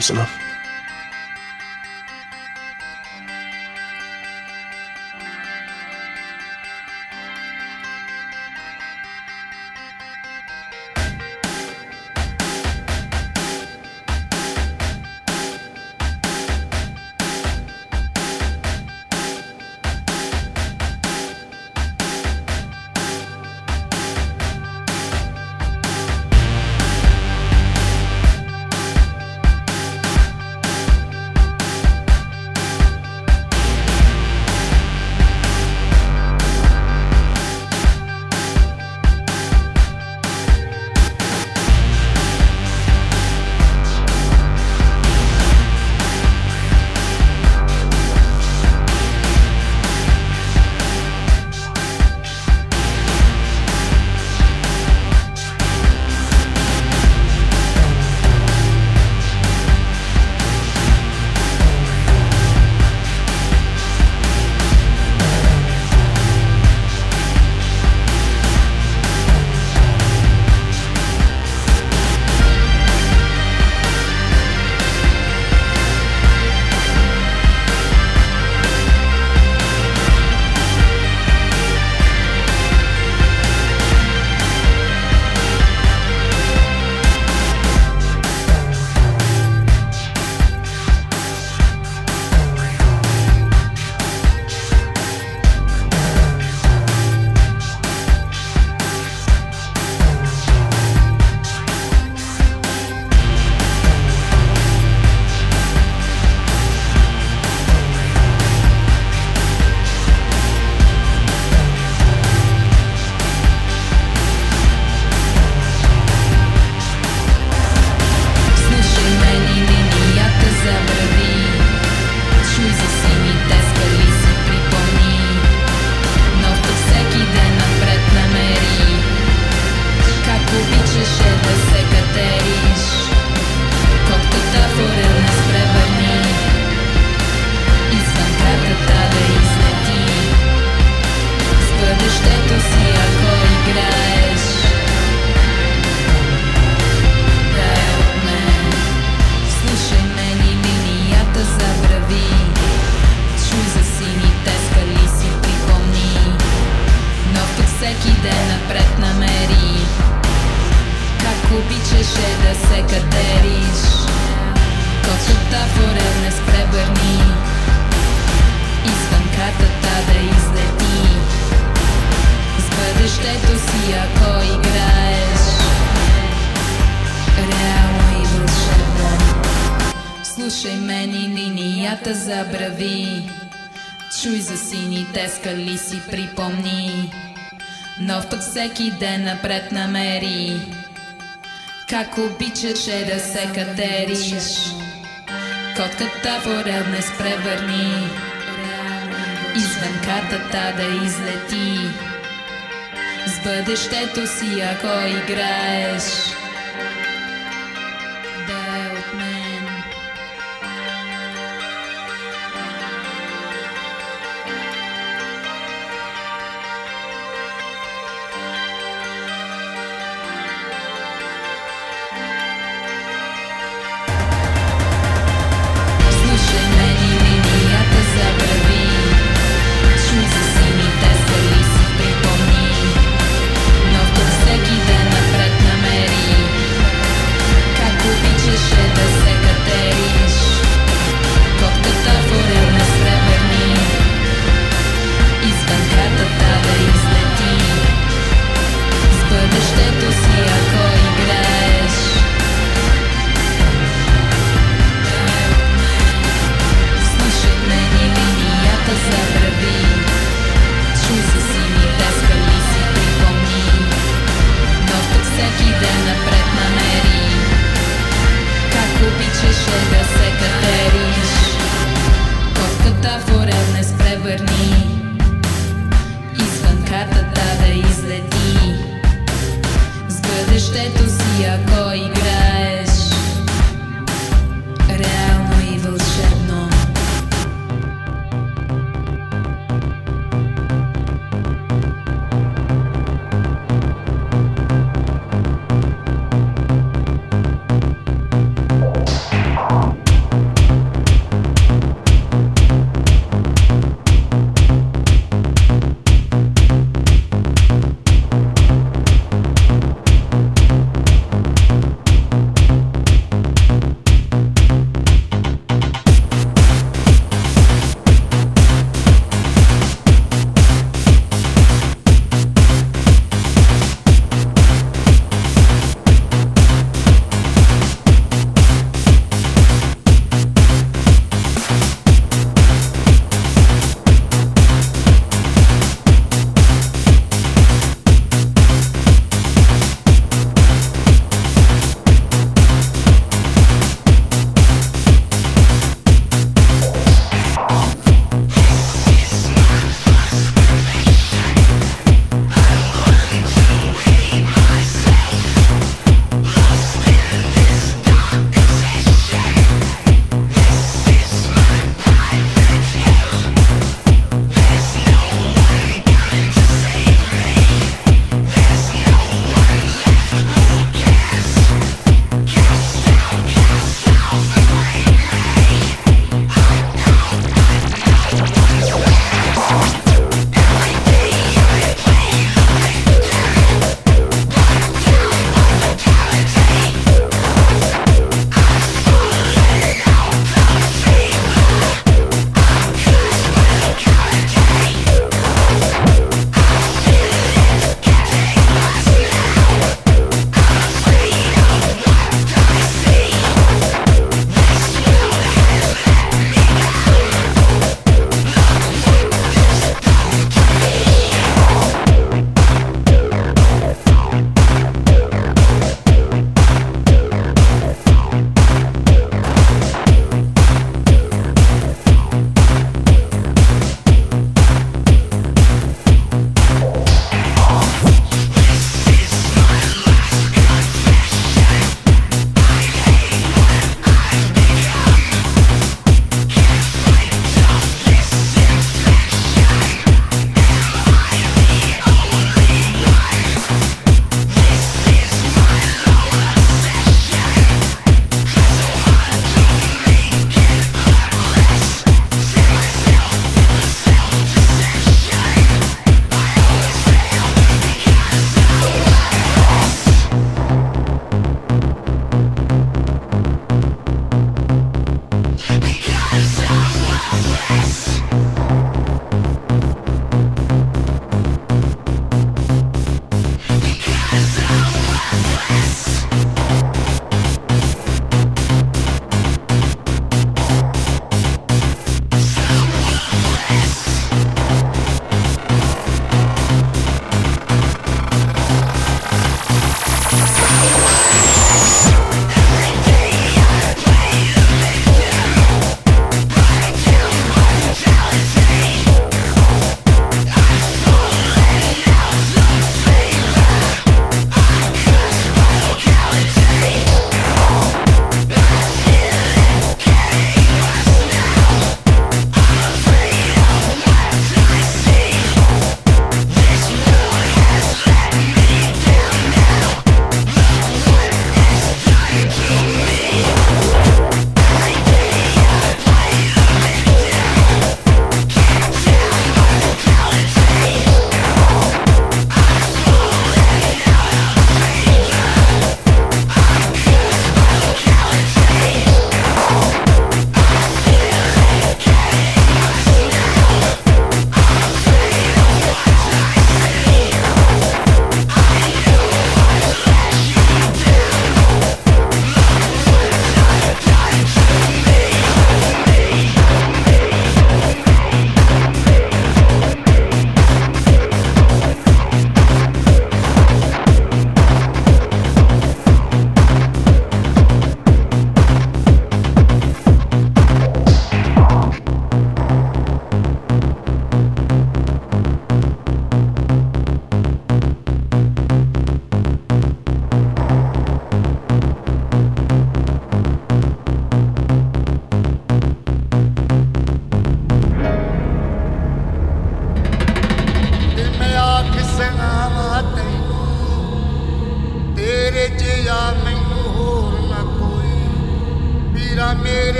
close enough. за сините скали си припомни, нов път всеки ден напред намери. Как обичаше да се катериш, котката поред не спревърни, извън картата да излети. С бъдещето си ако играеш,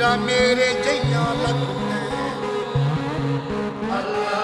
ਪੀਰਾ ਮੇਰੇ ਜਈਆਂ ਲੱਗਦੇ ਤੇਰੇ